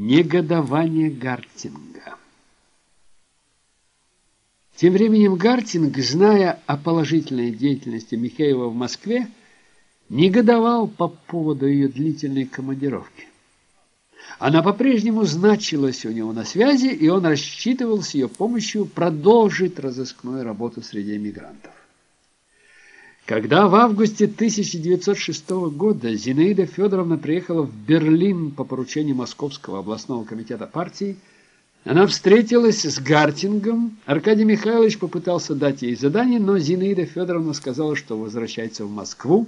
Негодование Гартинга Тем временем Гартинг, зная о положительной деятельности Михеева в Москве, негодовал по поводу ее длительной командировки. Она по-прежнему значилась у него на связи, и он рассчитывал с ее помощью продолжить разыскную работу среди эмигрантов. Когда в августе 1906 года Зинаида Федоровна приехала в Берлин по поручению Московского областного комитета партии, она встретилась с Гартингом. Аркадий Михайлович попытался дать ей задание, но Зинаида Федоровна сказала, что возвращается в Москву.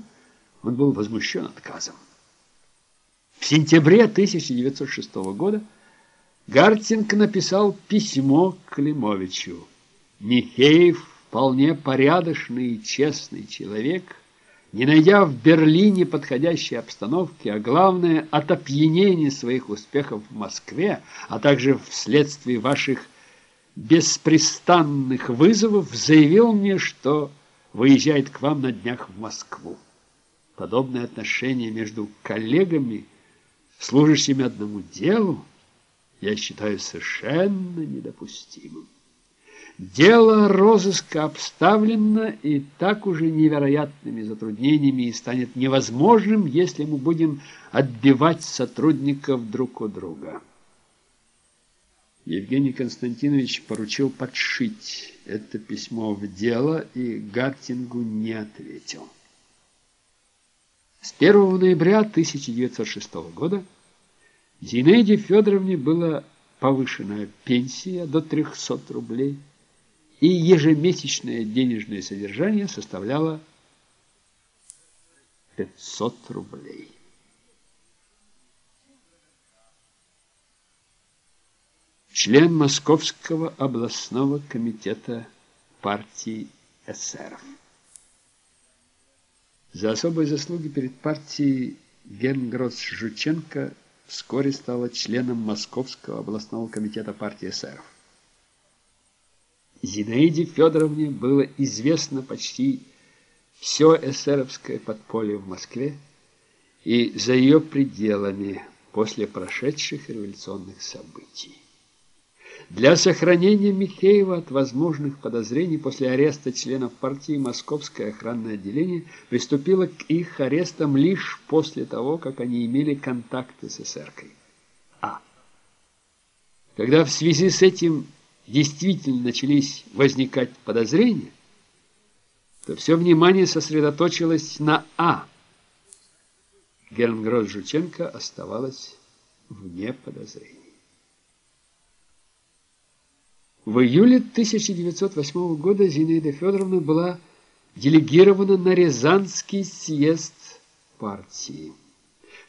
Он был возмущен отказом. В сентябре 1906 года Гартинг написал письмо Климовичу. Михеев вполне порядочный и честный человек, не найдя в Берлине подходящей обстановки, а главное от опьянения своих успехов в Москве, а также вследствие ваших беспрестанных вызовов, заявил мне, что выезжает к вам на днях в Москву. Подобное отношение между коллегами – служащими одному делу, я считаю совершенно недопустимым. Дело розыска обставлено и так уже невероятными затруднениями и станет невозможным, если мы будем отбивать сотрудников друг у друга. Евгений Константинович поручил подшить это письмо в дело, и Гартингу не ответил. С 1 ноября 1906 года Зинаиде Федоровне была повышена пенсия до 300 рублей, и ежемесячное денежное содержание составляло 500 рублей. Член Московского областного комитета партии эсеров. За особые заслуги перед партией Генгрос Жученко вскоре стала членом Московского областного комитета партии эсеров. Зинаиде Федоровне было известно почти все эсеровское подполье в Москве и за ее пределами после прошедших революционных событий. Для сохранения Михеева от возможных подозрений после ареста членов партии Московское охранное отделение приступило к их арестам лишь после того, как они имели контакты с эсеркой. А. Когда в связи с этим действительно начались возникать подозрения, то все внимание сосредоточилось на А. Гернгрос Жученко оставалась вне подозрений. В июле 1908 года Зинаида Федоровна была делегирована на Рязанский съезд партии.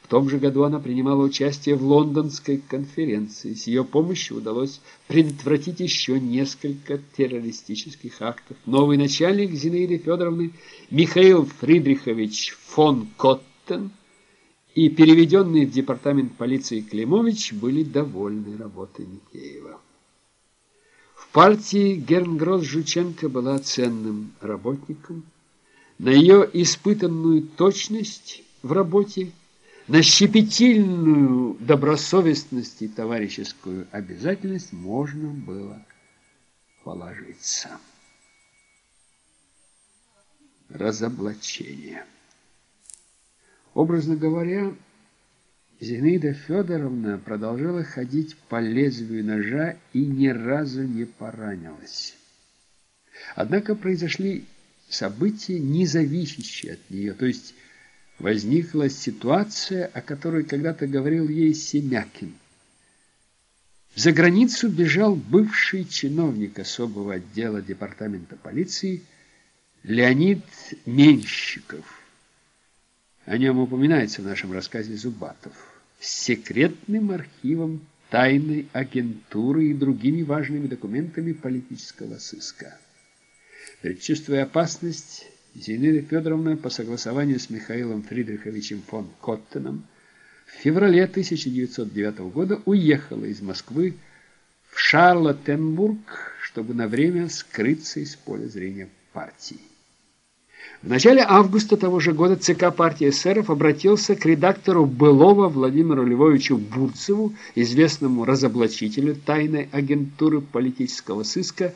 В том же году она принимала участие в лондонской конференции. С ее помощью удалось предотвратить еще несколько террористических актов. Новый начальник Зинаиды Федоровны Михаил Фридрихович фон Коттен и переведенный в департамент полиции Климович были довольны работой Михеева партии Гернгросс Жученко была ценным работником. На ее испытанную точность в работе, на щепетильную добросовестность и товарищескую обязательность можно было положиться. Разоблачение. Образно говоря, Зинаида Федоровна продолжала ходить по лезвию ножа и ни разу не поранилась. Однако произошли события, не зависящие от нее, то есть возникла ситуация, о которой когда-то говорил ей Семякин. За границу бежал бывший чиновник особого отдела департамента полиции Леонид Менщиков. О нем упоминается в нашем рассказе Зубатов с секретным архивом тайной агентуры и другими важными документами политического сыска. Предчувствуя опасность, Зинаида Федоровна по согласованию с Михаилом Фридриховичем фон Коттеном в феврале 1909 года уехала из Москвы в Шарлоттенбург, чтобы на время скрыться из поля зрения партии. В начале августа того же года ЦК партии эсеров обратился к редактору былого Владимиру Львовичу Бурцеву, известному разоблачителю тайной агентуры политического сыска